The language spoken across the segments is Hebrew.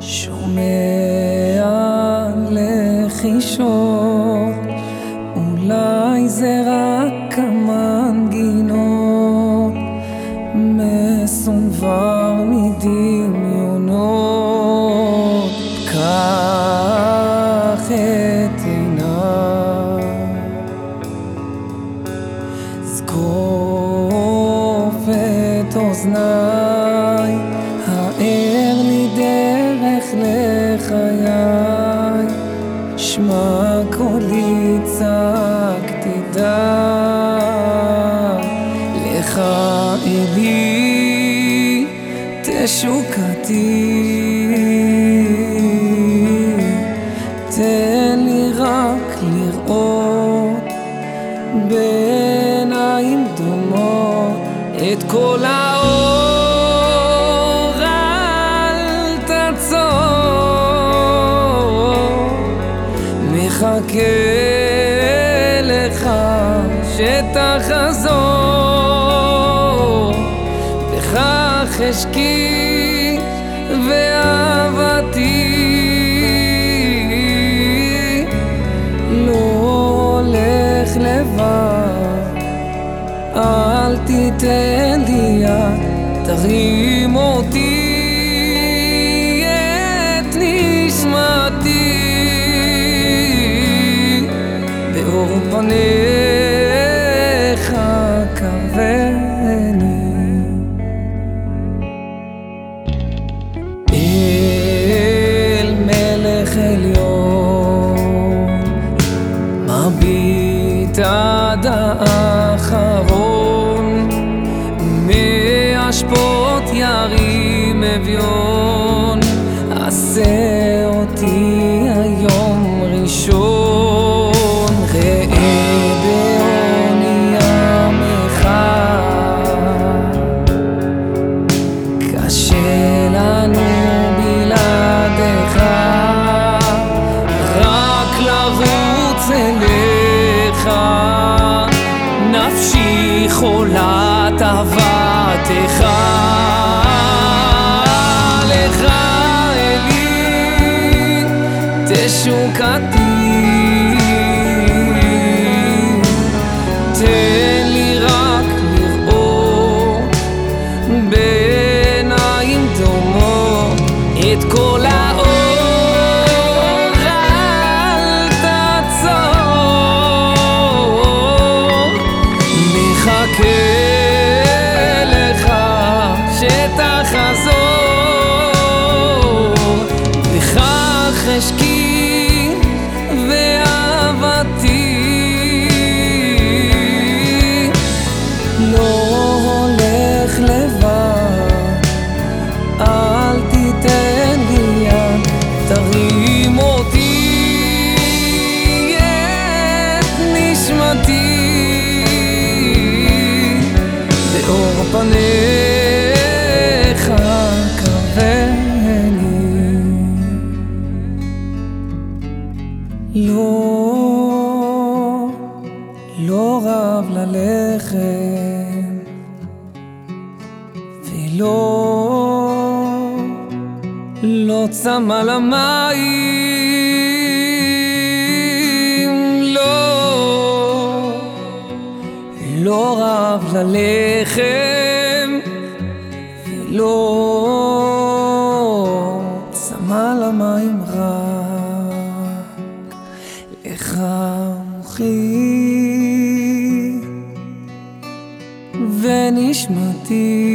שומע לחישות, אולי זה רק המנגינות, מסונבר מדמיונות. קח את עיניי, זקוף את אוזניי, האר לי דרך לחיי, שמע קולי צעק תדע, לך אלי תשוקתי, לך שתחזור, בכך אשקי ואהבתי. לא הולך לבד, אל תיתן לי יד, תרים אותי פניך קרבני אל מלך עליון מביט עד האחרון, מאשפות ירים אביון, עשה אותי נפשי בכך לא רב ללחם ולא, לא צמא למים, לא, לא רב ללחם ולא צמא למים רק לך מוחי ונשמתי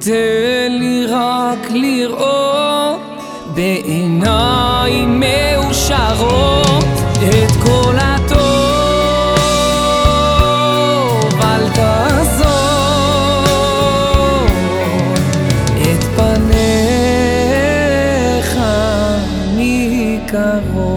תן לי רק לראות בעיניים מאושרות את כל הטוב. אל תעזור את פניך מקרוב